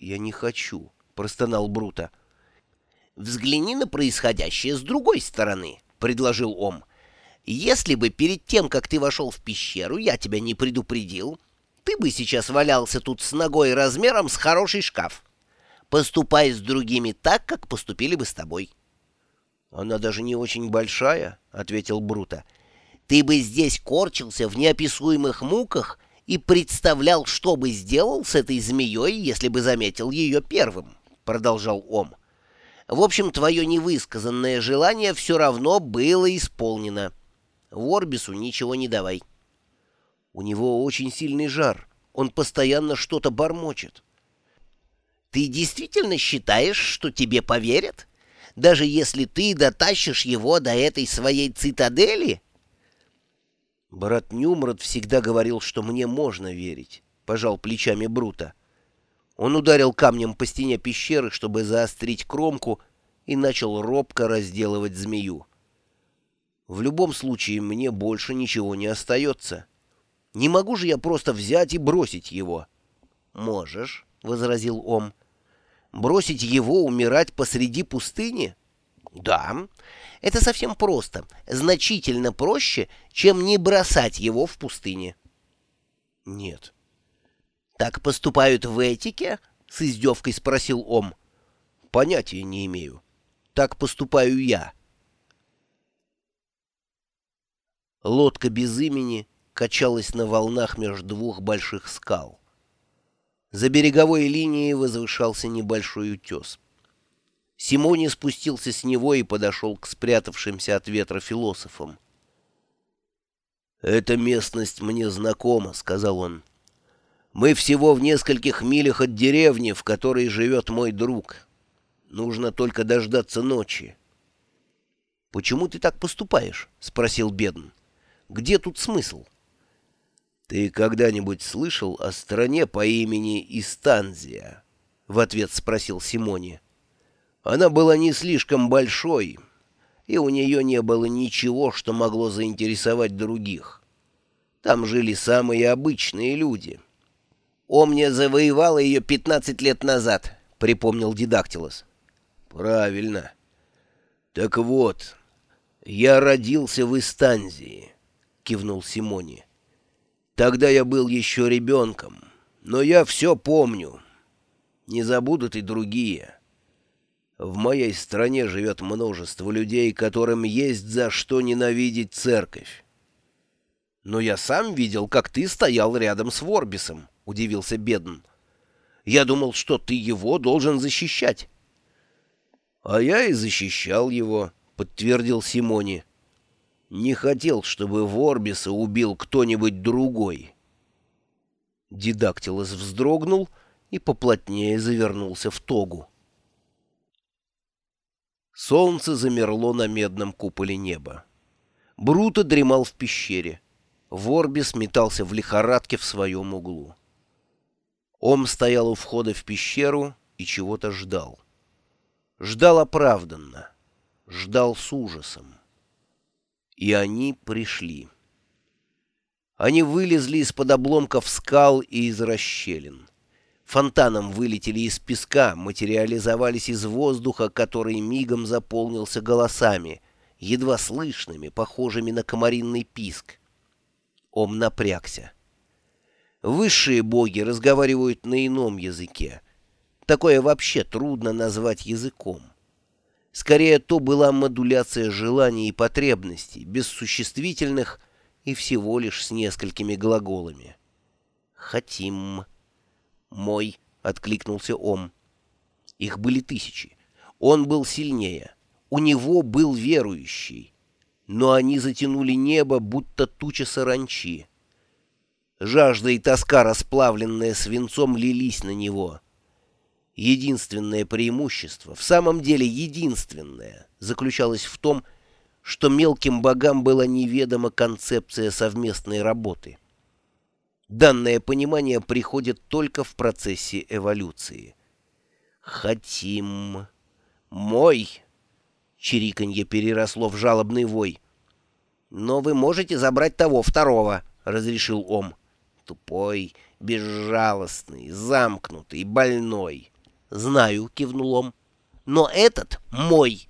«Я не хочу», — простонал Брута. «Взгляни на происходящее с другой стороны», — предложил Ом. «Если бы перед тем, как ты вошел в пещеру, я тебя не предупредил, ты бы сейчас валялся тут с ногой размером с хороший шкаф. Поступай с другими так, как поступили бы с тобой». «Она даже не очень большая», — ответил Брута. «Ты бы здесь корчился в неописуемых муках и представлял, что бы сделал с этой змеей, если бы заметил ее первым», — продолжал Ом. В общем, твое невысказанное желание все равно было исполнено. Ворбису ничего не давай. У него очень сильный жар. Он постоянно что-то бормочет. Ты действительно считаешь, что тебе поверят? Даже если ты дотащишь его до этой своей цитадели? Брат Нюмрод всегда говорил, что мне можно верить. Пожал плечами Брута. Он ударил камнем по стене пещеры, чтобы заострить кромку, и начал робко разделывать змею. В любом случае мне больше ничего не остается. Не могу же я просто взять и бросить его. — Можешь, — возразил Ом. — Бросить его умирать посреди пустыни? — Да, это совсем просто, значительно проще, чем не бросать его в пустыне. — Нет. — «Так поступают в этике?» — с издевкой спросил Ом. «Понятия не имею. Так поступаю я». Лодка без имени качалась на волнах между двух больших скал. За береговой линией возвышался небольшой утес. Симони спустился с него и подошел к спрятавшимся от ветра философам. «Эта местность мне знакома», — сказал он. Мы всего в нескольких милях от деревни, в которой живет мой друг. Нужно только дождаться ночи. — Почему ты так поступаешь? — спросил Бедн. — Где тут смысл? — Ты когда-нибудь слышал о стране по имени Истанзия? — в ответ спросил Симони. Она была не слишком большой, и у нее не было ничего, что могло заинтересовать других. Там жили самые обычные люди — Омния завоевала ее пятнадцать лет назад, — припомнил Дидактилос. — Правильно. Так вот, я родился в Истанзии, — кивнул Симони. Тогда я был еще ребенком, но я все помню. Не забудут и другие. В моей стране живет множество людей, которым есть за что ненавидеть церковь. Но я сам видел, как ты стоял рядом с Ворбисом удивился Бедн. «Я думал, что ты его должен защищать». «А я и защищал его», — подтвердил Симони. «Не хотел, чтобы Ворбиса убил кто-нибудь другой». Дидактилос вздрогнул и поплотнее завернулся в тогу. Солнце замерло на медном куполе неба. Бруто дремал в пещере. Ворбис метался в лихорадке в своем углу. Ом стоял у входа в пещеру и чего-то ждал. Ждал оправданно, ждал с ужасом. И они пришли. Они вылезли из-под обломков скал и из расщелин. Фонтаном вылетели из песка, материализовались из воздуха, который мигом заполнился голосами, едва слышными, похожими на комаринный писк. Ом напрягся. Высшие боги разговаривают на ином языке. Такое вообще трудно назвать языком. Скорее, то была модуляция желаний и потребностей, без существительных и всего лишь с несколькими глаголами. «Хотим». «Мой», — откликнулся Ом. Их были тысячи. Он был сильнее. У него был верующий. Но они затянули небо, будто туча саранчи. Жажда и тоска, расплавленная свинцом, лились на него. Единственное преимущество, в самом деле единственное, заключалось в том, что мелким богам была неведома концепция совместной работы. Данное понимание приходит только в процессе эволюции. «Хотим... мой...» Чириканье переросло в жалобный вой. «Но вы можете забрать того второго», — разрешил Ом. Тупой, безжалостный, замкнутый, больной. «Знаю», — кивнул Ом. «Но этот мой».